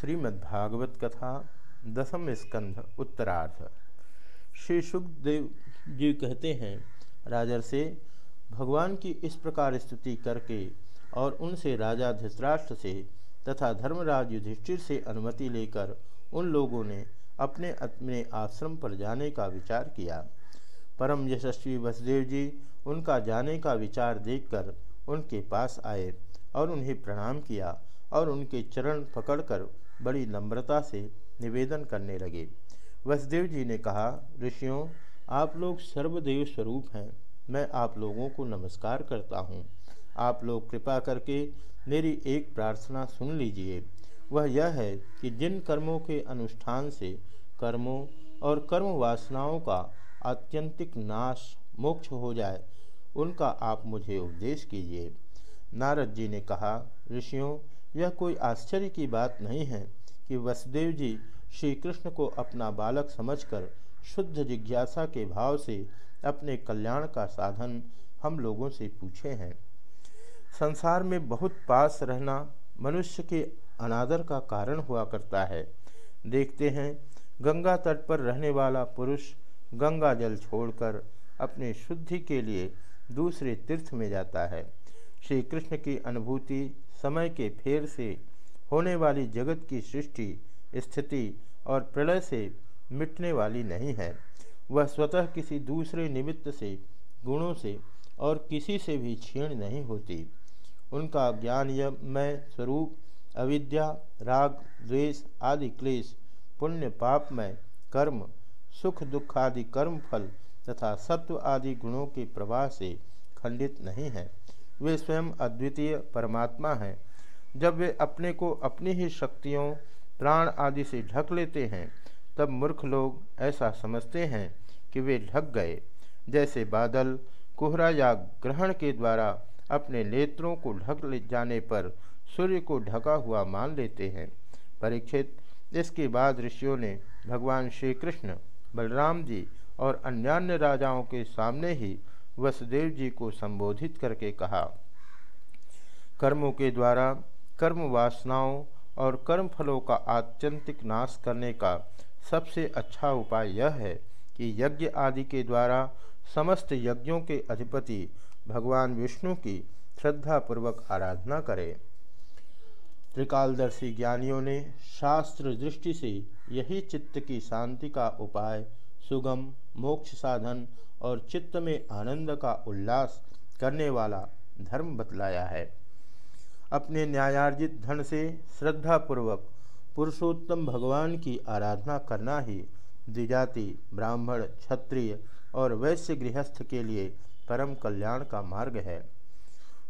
श्रीमद्भागवत कथा दसम स्कंध उत्तरार्ध। श्री सुखदेव जी कहते हैं राजर से भगवान की इस प्रकार स्तुति करके और उनसे राजा धृतराष्ट्र से तथा धर्मराज युधिष्ठिर से अनुमति लेकर उन लोगों ने अपने अपने आश्रम पर जाने का विचार किया। परम यशस्वी वसुदेव जी उनका जाने का विचार देखकर उनके पास आए और उन्हें प्रणाम किया और उनके चरण पकड़कर बड़ी नम्रता से निवेदन करने लगे। वसुदेव जी ने कहा, ऋषियों, आप लोग सर्वदेव स्वरूप हैं। मैं आप लोगों को नमस्कार करता हूँ। आप लोग कृपा करके मेरी एक प्रार्थना सुन लीजिए। वह यह है कि जिन कर्मों के अनुष्ठान से कर्मों और कर्म वासनाओं का आत्यंतिक नाश मोक्ष हो जाए, उनका आप मुझे उपदेश कीजिए। नारद जी ने कहा, ऋषियों यह कोई आश्चर्य की बात नहीं है कि वसुदेव जी श्री कृष्ण को अपना बालक समझकर शुद्ध जिज्ञासा के भाव से अपने कल्याण का साधन हम लोगों से पूछे हैं। संसार में बहुत पास रहना मनुष्य के अनादर का कारण हुआ करता है। देखते हैं, गंगा तट पर रहने वाला पुरुष गंगा जल छोड़कर अपने शुद्धि के लिए दूसरे तीर्थ में जाता है। श्री कृष्ण की अनुभूति समय के फेर से होने वाली जगत की सृष्टि, स्थिति और प्रलय से मिटने वाली नहीं है। वह स्वतः किसी दूसरे निमित्त से, गुणों से और किसी से भी क्षीण नहीं होती। उनका ज्ञान ज्ञानमय स्वरूप, अविद्या, राग, द्वेष आदि क्लेश, पुण्य पापमय कर्म, सुख, दुख आदि कर्म फल तथा सत्व आदि गुणों के प्रवाह से खंडित नहीं है। वे स्वयं अद्वितीय परमात्मा हैं। जब वे अपने को अपनी ही शक्तियों, प्राण आदि से ढक लेते हैं, तब मूर्ख लोग ऐसा समझते हैं कि वे ढक गए। जैसे बादल कोहरा या ग्रहण के द्वारा अपने नेत्रों को ढक ले जाने पर सूर्य को ढका हुआ मान लेते हैं। परीक्षित, इसके बाद ऋषियों ने भगवान श्री कृष्ण बलराम जी और अन्यान्य राजाओं के सामने ही वसुदेव जी को संबोधित करके कहा, कर्मों के द्वारा कर्म वासनाओं और कर्म फलों का आत्यंतिक नाश करने का सबसे अच्छा उपाय यह है कि यज्ञ आदि के द्वारा समस्त यज्ञों के अधिपति भगवान विष्णु की श्रद्धापूर्वक आराधना करें। त्रिकालदर्शी ज्ञानियों ने शास्त्र दृष्टि से यही चित्त की शांति का उपाय सुगम मोक्ष साधन और चित्त में आनंद का उल्लास करने वाला धर्म बतलाया है। अपने न्यायार्जित धन से श्रद्धापूर्वक पुरुषोत्तम भगवान की आराधना करना ही द्विजाति, ब्राह्मण, क्षत्रिय और वैश्य गृहस्थ के लिए परम कल्याण का मार्ग है।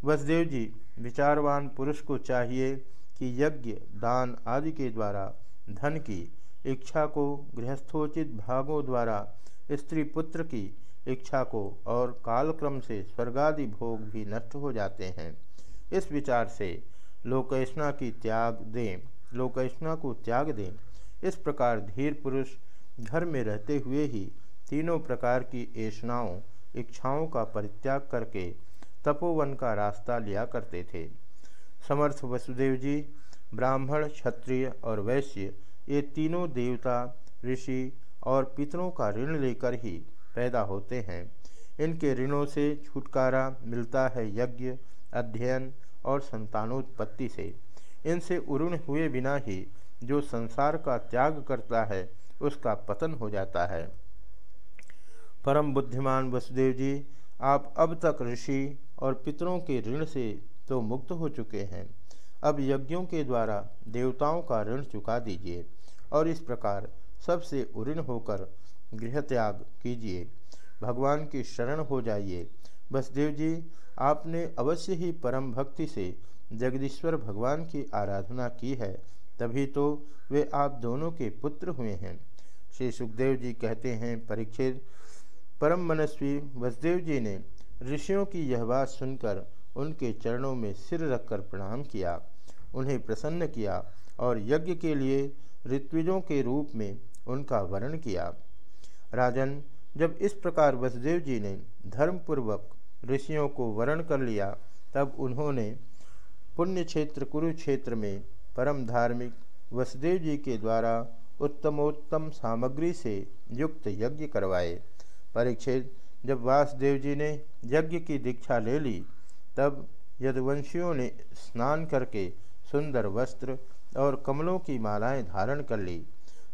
वसुदेव जी, विचारवान पुरुष को चाहिए कि यज्ञ, दान आदि के द्वारा धन की इच्छा को गृहस्थोचित भागों द्वारा स्त्री पुत्र की इच्छा को और कालक्रम से स्वर्गादि भोग भी नष्ट हो जाते हैं। इस विचार से लोकेशना की त्याग दें लोकेशना को त्याग दें। इस प्रकार धीर पुरुष घर में रहते हुए ही तीनों प्रकार की ऐषणाओं, इच्छाओं का परित्याग करके तपोवन का रास्ता लिया करते थे। समर्थ वसुदेव जी, ब्राह्मण, क्षत्रिय और वैश्य, ये तीनों देवता, ऋषि और पितरों का ऋण लेकर ही पैदा होते हैं। इनके ऋणों से छुटकारा मिलता है यज्ञ, अध्ययन और संतानोत्पत्ति से। इनसे उऋण हुए बिना ही जो संसार का त्याग करता है, उसका पतन हो जाता है। परम बुद्धिमान वसुदेव जी, आप अब तक ऋषि और पितरों के ऋण से तो मुक्त हो चुके हैं। अब यज्ञों के द्वारा देवताओं का ऋण चुका दीजिए और इस प्रकार सबसे उऋण होकर गृह त्याग कीजिए। भगवान की शरण हो जाइए। बसदेव जी, आपने अवश्य ही परम भक्ति से जगदीश्वर भगवान की आराधना की है, तभी तो वे आप दोनों के पुत्र हुए हैं। श्री सुखदेव जी कहते हैं परीक्षित परम मनस्वी वसुदेव जी ने ऋषियों की यह बात सुनकर उनके चरणों में सिर रखकर प्रणाम किया। उन्हें प्रसन्न किया और यज्ञ के लिए ऋत्विजों के रूप में उनका वर्ण किया। राजन, जब इस प्रकार वसुदेव जी ने धर्मपूर्वक ऋषियों को वर्ण कर लिया, तब उन्होंने पुण्य क्षेत्र, कुरुक्षेत्र में परम धार्मिक वसुदेव जी के द्वारा उत्तमोत्तम सामग्री से युक्त यज्ञ करवाए। परीक्षित, जब वासुदेव जी ने यज्ञ की दीक्षा ले ली, तब यदुवंशियों ने स्नान करके सुंदर वस्त्र और कमलों की मालाएँ धारण कर ली।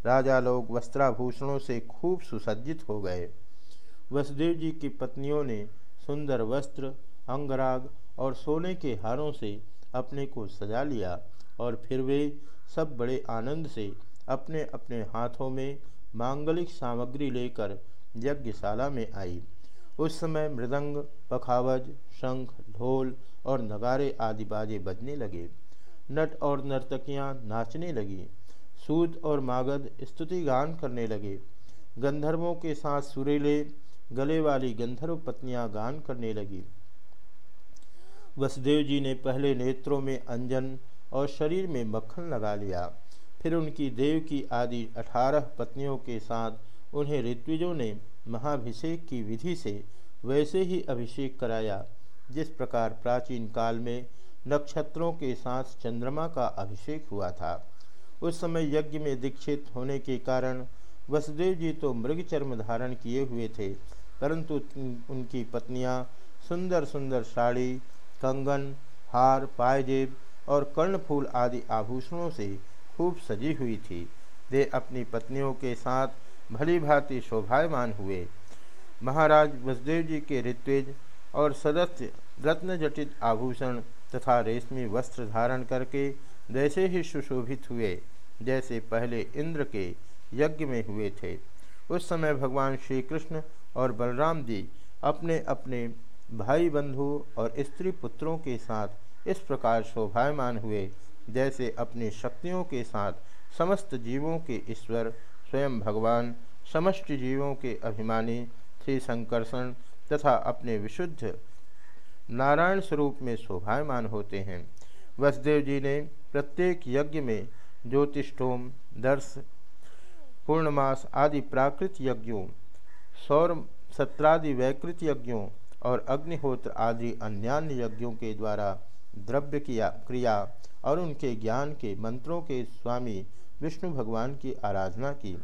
राजा लोग वस्त्राभूषणों से खूब सुसज्जित हो गए। वसुदेव जी की पत्नियों ने सुंदर वस्त्र, अंगराग और सोने के हारों से अपने को सजा लिया और फिर वे सब बड़े आनंद से अपने अपने हाथों में मांगलिक सामग्री लेकर यज्ञशाला में आई। उस समय मृदंग, पखावज, शंख, ढोल और नगारे आदि बाजे बजने लगे। नट और नर्तकियाँ नाचने लगी। सूत और मागध स्तुति गान करने लगे। गंधर्वों के साथ सुरेले, गले वाली गंधर्व पत्नियाँ गान करने लगी। वसुदेव जी ने पहले नेत्रों में अंजन और शरीर में मक्खन लगा लिया। फिर उनकी देव की आदि अठारह पत्नियों के साथ उन्हें ऋत्विजों ने महाभिषेक की विधि से वैसे ही अभिषेक कराया, जिस प्रकार प्राचीन काल में नक्षत्रों के साथ चंद्रमा का अभिषेक हुआ था। उस समय यज्ञ में दीक्षित होने के कारण वसुदेव जी तो मृग चर्म धारण किए हुए थे, परंतु उनकी पत्नियाँ सुंदर सुंदर साड़ी, कंगन, हार, पायजेब और कर्णफूल आदि आभूषणों से खूब सजी हुई थी। वे अपनी पत्नियों के साथ भली भांति शोभायमान हुए। महाराज वसुदेव जी के ऋत्विज और सदस्य रत्न जटित आभूषण तथा रेशमी वस्त्र धारण करके जैसे ही सुशोभित हुए। जैसे पहले इंद्र के यज्ञ में हुए थे। उस समय भगवान श्री कृष्ण और बलराम जी अपने अपने भाई बंधु और स्त्री पुत्रों के साथ इस प्रकार शोभायमान हुए, जैसे अपनी शक्तियों के साथ समस्त जीवों के ईश्वर, स्वयं भगवान, समस्त जीवों के अभिमानी श्री संकर्षण तथा अपने विशुद्ध नारायण स्वरूप में शोभायमान होते हैं। वसुदेव जी ने प्रत्येक यज्ञ में ज्योतिषोम दर्श, पूर्णमास आदि प्राकृत यज्ञों, सौर सत्रादि वैकृत यज्ञों और अग्निहोत्र आदि अन्यान्य यज्ञों के द्वारा द्रव्य किया, क्रिया और उनके ज्ञान के मंत्रों के स्वामी विष्णु भगवान की आराधना की।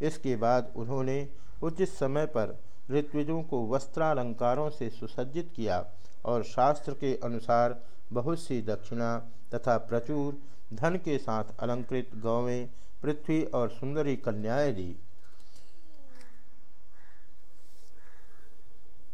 इसके बाद उन्होंने उचित समय पर ऋत्विजों को वस्त्रालंकारों से सुसज्जित किया और शास्त्र के अनुसार बहुत सी दक्षिणा तथा प्रचुर धन के साथ अलंकृत गौवें पृथ्वी और सुंदरी कन्याएँ दी।